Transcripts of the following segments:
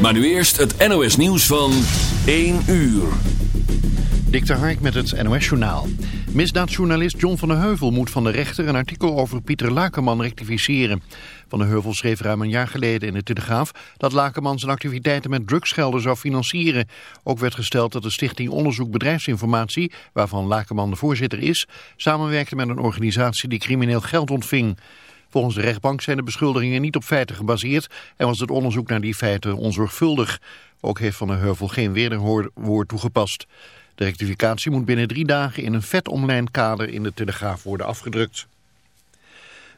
Maar nu eerst het NOS nieuws van 1 uur. Dik de Hark met het NOS Journaal. Misdaadjournalist John van der Heuvel moet van de rechter een artikel over Pieter Lakenman rectificeren. Van der Heuvel schreef ruim een jaar geleden in de Telegraaf dat Lakenman zijn activiteiten met drugsgelden zou financieren. Ook werd gesteld dat de Stichting Onderzoek Bedrijfsinformatie, waarvan Lakenman de voorzitter is, samenwerkte met een organisatie die crimineel geld ontving. Volgens de rechtbank zijn de beschuldigingen niet op feiten gebaseerd en was het onderzoek naar die feiten onzorgvuldig. Ook heeft Van der Heuvel geen wederwoord toegepast. De rectificatie moet binnen drie dagen in een vetomlijnd kader in de Telegraaf worden afgedrukt.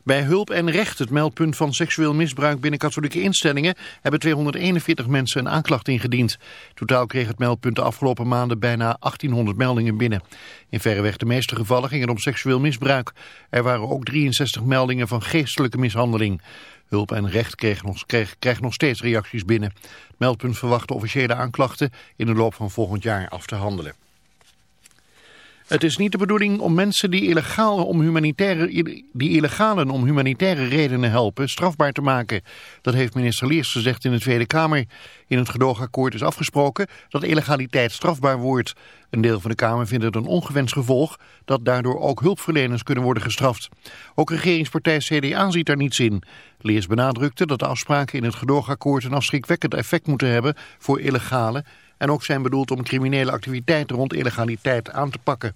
Bij Hulp en Recht, het meldpunt van seksueel misbruik binnen katholieke instellingen, hebben 241 mensen een aanklacht ingediend. Totaal kreeg het meldpunt de afgelopen maanden bijna 1800 meldingen binnen. In verreweg de meeste gevallen ging het om seksueel misbruik. Er waren ook 63 meldingen van geestelijke mishandeling. Hulp en Recht kreeg nog, kreeg, nog steeds reacties binnen. Het meldpunt verwacht de officiële aanklachten in de loop van volgend jaar af te handelen. Het is niet de bedoeling om mensen die, illegaal om humanitaire, die illegalen om humanitaire redenen helpen strafbaar te maken. Dat heeft minister Leers gezegd in de Tweede Kamer. In het gedoogakkoord is afgesproken dat illegaliteit strafbaar wordt. Een deel van de Kamer vindt het een ongewenst gevolg dat daardoor ook hulpverleners kunnen worden gestraft. Ook regeringspartij CDA ziet daar niets in. Leers benadrukte dat de afspraken in het gedoogakkoord een afschrikwekkend effect moeten hebben voor illegalen en ook zijn bedoeld om criminele activiteiten rond illegaliteit aan te pakken.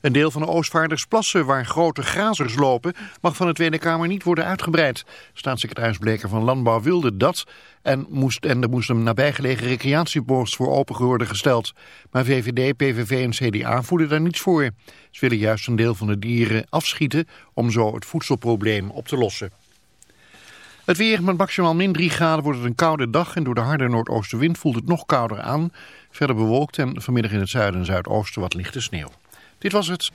Een deel van de Oostvaardersplassen waar grote grazers lopen mag van de Tweede Kamer niet worden uitgebreid. Staatssecretaris Bleker van Landbouw wilde dat en, moest, en er moest een nabijgelegen recreatieborst voor open worden gesteld. Maar VVD, PVV en CDA voelen daar niets voor. Ze willen juist een deel van de dieren afschieten om zo het voedselprobleem op te lossen. Het weer met maximaal min 3 graden wordt het een koude dag en door de harde noordoostenwind voelt het nog kouder aan. Verder bewolkt en vanmiddag in het zuiden en zuidoosten wat lichte sneeuw. Dit was het.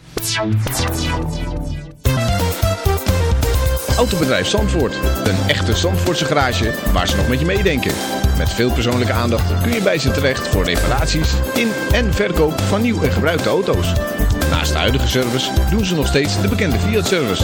Autobedrijf Zandvoort. Een echte Zandvoortse garage waar ze nog met je meedenken. Met veel persoonlijke aandacht kun je bij ze terecht voor reparaties in en verkoop van nieuw en gebruikte auto's. Naast de huidige service doen ze nog steeds de bekende Fiat-service.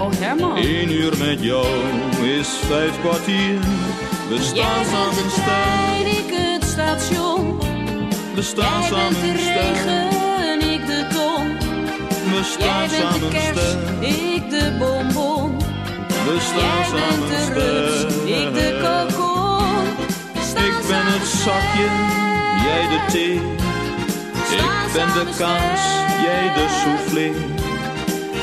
Oh Herman. Eén uur met jou is vijf kwartier. We staan samen de trein, ik het station. we staan de samen sterk. regen, ik de ton. We Jij staan bent de samen kerst, ik de bonbon. we staan samen de rups, ik de kokon. Ik ben het zakje, jij de thee. Ik ben de kaas, jij de soufflé.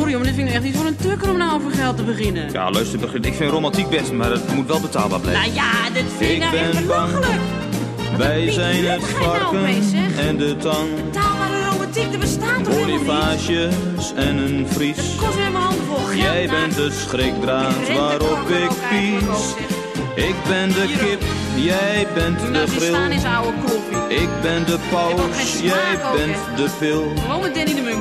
Sorry, maar dit vind ik echt niet voor een tukker om nou over geld te beginnen. Ja, luister, ik vind romantiek best, maar het moet wel betaalbaar blijven. Nou ja, dit vind ik, Ik nou ben belachelijk. Wij zijn het nou varken en de tang. Betaalbare romantiek, dat bestaat toch? Bonifages en een vries. Kost weer mijn handen vol geld. Jij bent de schrikdraad Ik waarop ik pies. Ik ben de kip, jij bent de kloffie. Ik ben de paus, jij bent de pil.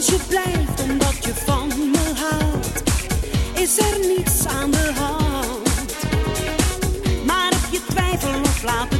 Als je blijft omdat je van me houdt, is er niets aan de hand. Maar heb je twijfel of laat